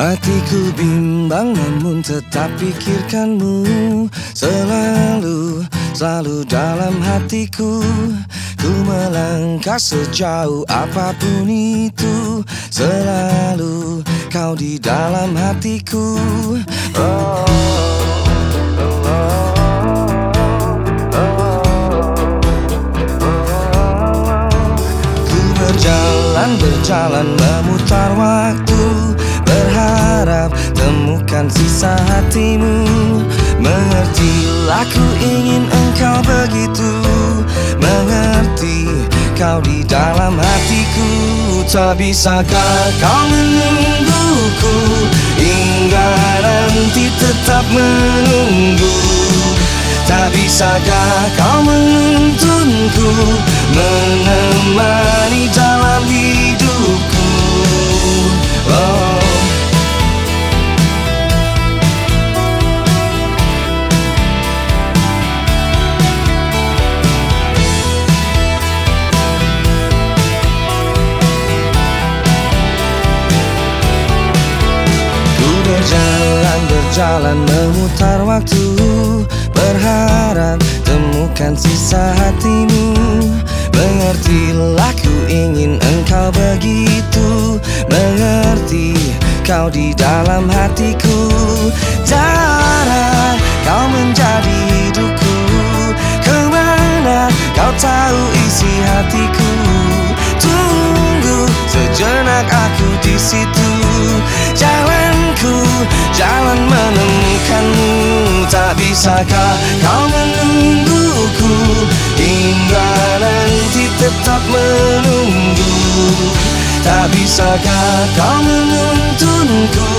Hatiku bimbang namun tetap pikirkanmu. Selalu, selalu dalam hatiku. Ku melangkah sejauh apa pun itu. Selalu kau di dalam hatiku. Oh. berjalan berjalan memutar waktu temukan sisa hatimu. Mengertilah ku ingin engkau begitu. Mengerti kau di dalam hatiku. Tak bisakah kau menungguku? Hingga nanti tetap menunggu. Tak bisakah kau menuntunku? Menemani berjalan, memutar waktu. Berharap temukan sisa hatimu. Mengertilah ku ingin engkau begitu. Mengerti kau di dalam hatiku bisakah kau menungguku. Hingga nanti tetap menunggu. Tak bisakah kau menuntunku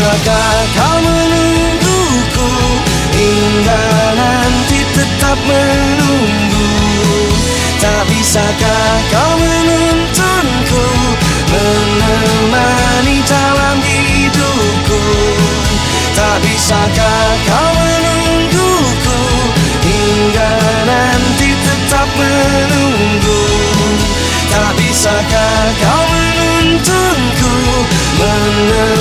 Bisakah kau menungguku? Hingga nanti tetap menunggu. Tak bisakah kau menuntunku? Menemani dalam hidupku. Tak bisakah kau menungguku? Hingga nanti tetap menunggu. Tak bisakah kau menuntunku? Menemani